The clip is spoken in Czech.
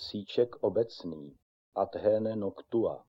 Síček obecný Adhene noctua.